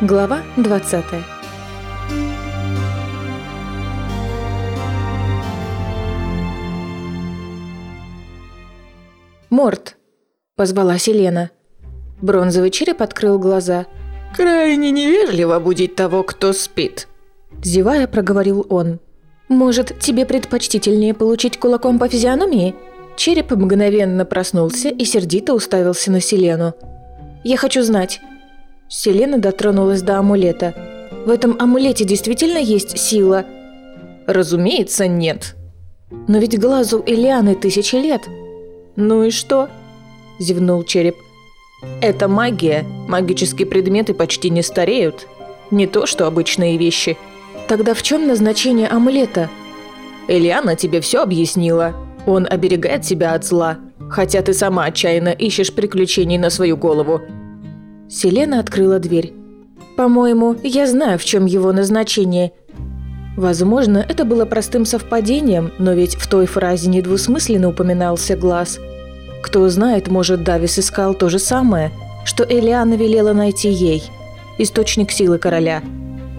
Глава 20 «Морт!» – позвала Селена. Бронзовый череп открыл глаза. «Крайне невежливо будить того, кто спит», – зевая, проговорил он. «Может, тебе предпочтительнее получить кулаком по физиономии?» Череп мгновенно проснулся и сердито уставился на Селену. «Я хочу знать, Селена дотронулась до амулета. В этом амулете действительно есть сила? Разумеется, нет. Но ведь глазу Элианы тысячи лет. Ну и что? Зевнул череп. Это магия. Магические предметы почти не стареют. Не то, что обычные вещи. Тогда в чем назначение амулета? Элиана тебе все объяснила. Он оберегает тебя от зла. Хотя ты сама отчаянно ищешь приключений на свою голову. Селена открыла дверь. «По-моему, я знаю, в чем его назначение». Возможно, это было простым совпадением, но ведь в той фразе недвусмысленно упоминался глаз. Кто знает, может, Давис искал то же самое, что Элиана велела найти ей. Источник силы короля.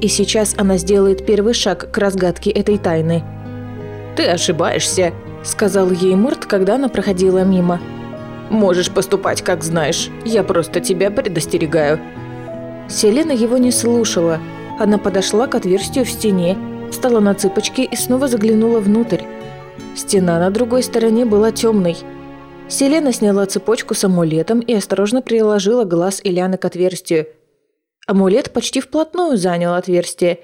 И сейчас она сделает первый шаг к разгадке этой тайны. «Ты ошибаешься», – сказал ей Мурт, когда она проходила мимо. Можешь поступать, как знаешь. Я просто тебя предостерегаю». Селена его не слушала. Она подошла к отверстию в стене, встала на цыпочки и снова заглянула внутрь. Стена на другой стороне была темной. Селена сняла цепочку с амулетом и осторожно приложила глаз Ильяны к отверстию. Амулет почти вплотную занял отверстие.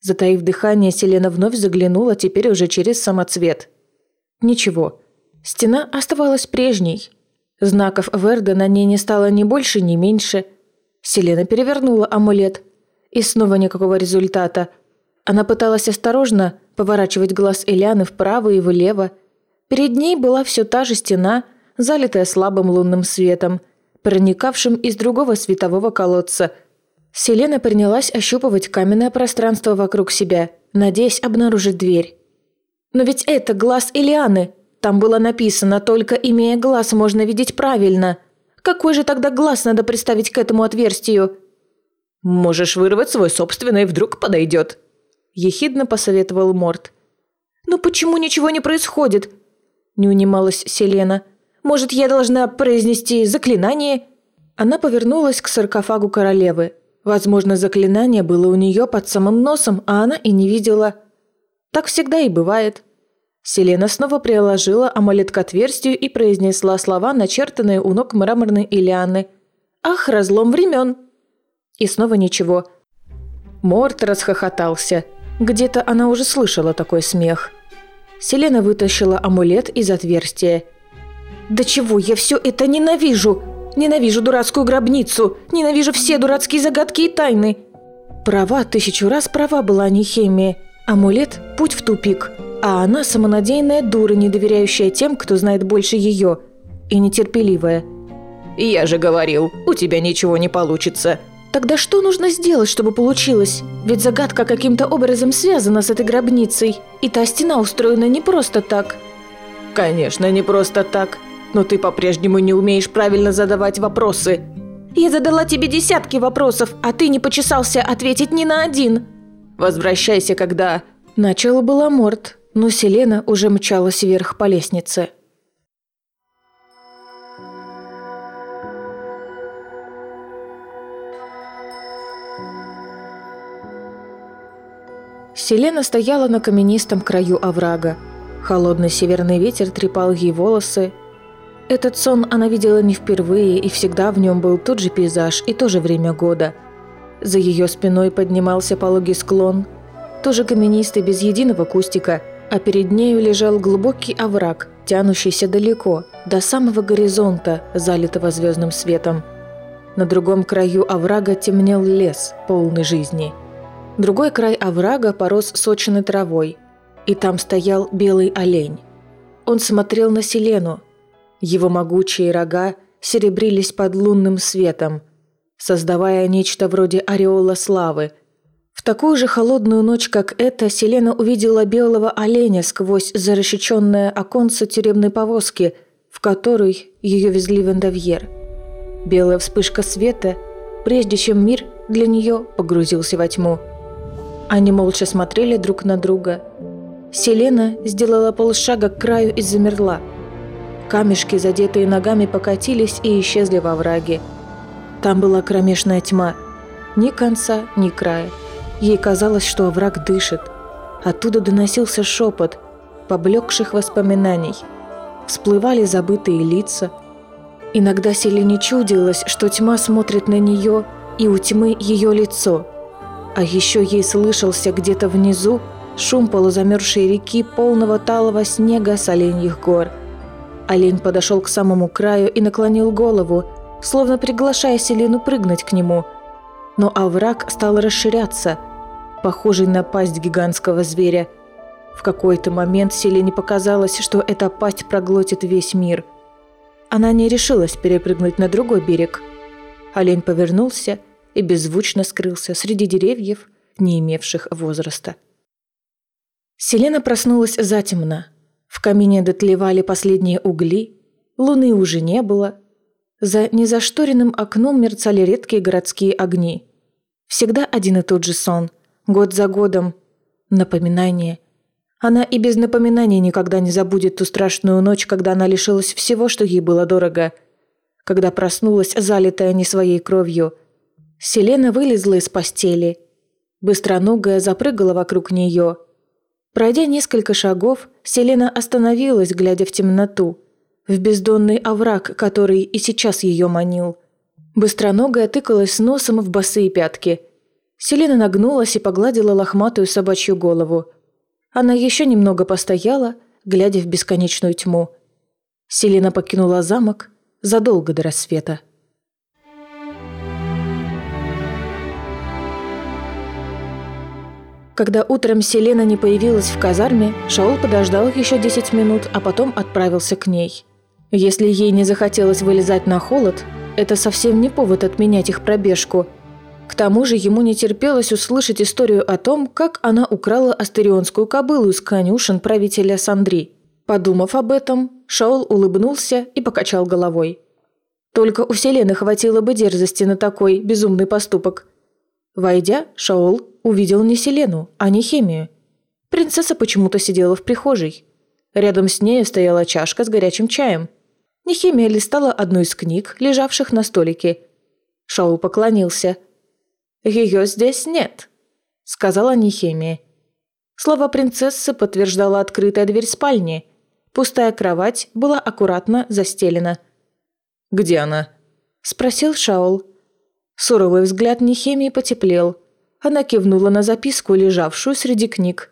Затаив дыхание, Селена вновь заглянула, теперь уже через самоцвет. Ничего. Стена оставалась прежней, Знаков Верда на ней не стало ни больше, ни меньше. Селена перевернула амулет. И снова никакого результата. Она пыталась осторожно поворачивать глаз Эляны вправо и влево. Перед ней была все та же стена, залитая слабым лунным светом, проникавшим из другого светового колодца. Селена принялась ощупывать каменное пространство вокруг себя, надеясь обнаружить дверь. «Но ведь это глаз Элианы!» Там было написано «Только имея глаз можно видеть правильно». Какой же тогда глаз надо приставить к этому отверстию? «Можешь вырвать свой собственный, вдруг подойдет», – ехидно посоветовал Морт. «Но почему ничего не происходит?» – не унималась Селена. «Может, я должна произнести заклинание?» Она повернулась к саркофагу королевы. Возможно, заклинание было у нее под самым носом, а она и не видела. Так всегда и бывает. Селена снова приложила амулет к отверстию и произнесла слова, начертанные у ног мраморной Илианы. «Ах, разлом времен!» И снова ничего. Морт расхохотался. Где-то она уже слышала такой смех. Селена вытащила амулет из отверстия. «Да чего, я все это ненавижу! Ненавижу дурацкую гробницу! Ненавижу все дурацкие загадки и тайны!» Права, тысячу раз права была не химия. Амулет – путь в тупик – а она самонадеянная дура, не доверяющая тем, кто знает больше ее, и нетерпеливая. «Я же говорил, у тебя ничего не получится». Тогда что нужно сделать, чтобы получилось? Ведь загадка каким-то образом связана с этой гробницей, и та стена устроена не просто так. Конечно, не просто так. Но ты по-прежнему не умеешь правильно задавать вопросы. Я задала тебе десятки вопросов, а ты не почесался ответить ни на один. Возвращайся, когда... Начало было Морт, но Селена уже мчалась вверх по лестнице. Селена стояла на каменистом краю оврага. Холодный северный ветер трепал ей волосы. Этот сон она видела не впервые, и всегда в нем был тот же пейзаж и то же время года. За ее спиной поднимался пологий склон, тоже каменистый, без единого кустика – а перед нею лежал глубокий овраг, тянущийся далеко, до самого горизонта, залитого звездным светом. На другом краю оврага темнел лес, полный жизни. Другой край оврага порос сочной травой, и там стоял белый олень. Он смотрел на Селену. Его могучие рога серебрились под лунным светом, создавая нечто вроде ореола славы – в такую же холодную ночь, как эта, Селена увидела белого оленя сквозь зарешеченное оконце тюремной повозки, в которой ее везли в Эндовьер. Белая вспышка света, прежде чем мир для нее погрузился во тьму. Они молча смотрели друг на друга. Селена сделала полшага к краю и замерла. Камешки, задетые ногами, покатились и исчезли во враге. Там была кромешная тьма. Ни конца, ни края. Ей казалось, что овраг дышит. Оттуда доносился шепот поблекших воспоминаний. Всплывали забытые лица. Иногда Селене чудилось, что тьма смотрит на нее, и у тьмы ее лицо. А еще ей слышался где-то внизу шум полузамерзшей реки, полного талого снега с оленьих гор. Олень подошел к самому краю и наклонил голову, словно приглашая Селену прыгнуть к нему. Но овраг стал расширяться, похожий на пасть гигантского зверя. В какой-то момент Селене показалось, что эта пасть проглотит весь мир. Она не решилась перепрыгнуть на другой берег. Олень повернулся и беззвучно скрылся среди деревьев, не имевших возраста. Селена проснулась затемно. В камине дотлевали последние угли, луны уже не было. За незашторенным окном мерцали редкие городские огни. Всегда один и тот же сон, год за годом. Напоминание. Она и без напоминаний никогда не забудет ту страшную ночь, когда она лишилась всего, что ей было дорого. Когда проснулась, залитая не своей кровью – Селена вылезла из постели. Быстроногая запрыгала вокруг нее. Пройдя несколько шагов, Селена остановилась, глядя в темноту, в бездонный овраг, который и сейчас ее манил. Быстроногая тыкалась носом в босые пятки. Селена нагнулась и погладила лохматую собачью голову. Она еще немного постояла, глядя в бесконечную тьму. Селена покинула замок задолго до рассвета. Когда утром Селена не появилась в казарме, Шаул подождал еще 10 минут, а потом отправился к ней. Если ей не захотелось вылезать на холод, это совсем не повод отменять их пробежку. К тому же ему не терпелось услышать историю о том, как она украла астерионскую кобылу из конюшен правителя Сандри. Подумав об этом, Шаул улыбнулся и покачал головой. Только у Селены хватило бы дерзости на такой безумный поступок. Войдя, Шаул увидел не Селену, а не Хемию. Принцесса почему-то сидела в прихожей. Рядом с нею стояла чашка с горячим чаем. Нехемия листала одну из книг, лежавших на столике. Шаул поклонился. «Ее здесь нет», — сказала Нехемия. Слова принцессы подтверждала открытая дверь спальни. Пустая кровать была аккуратно застелена. «Где она?» – спросил Шаул. Суровый взгляд Нехемии потеплел. Она кивнула на записку, лежавшую среди книг.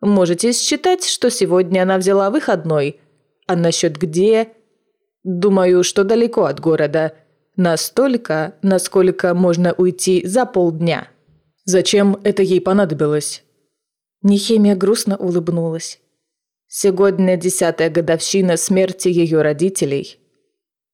«Можете считать, что сегодня она взяла выходной. А насчет где? Думаю, что далеко от города. Настолько, насколько можно уйти за полдня». «Зачем это ей понадобилось?» Нехемия грустно улыбнулась. «Сегодня десятая годовщина смерти ее родителей.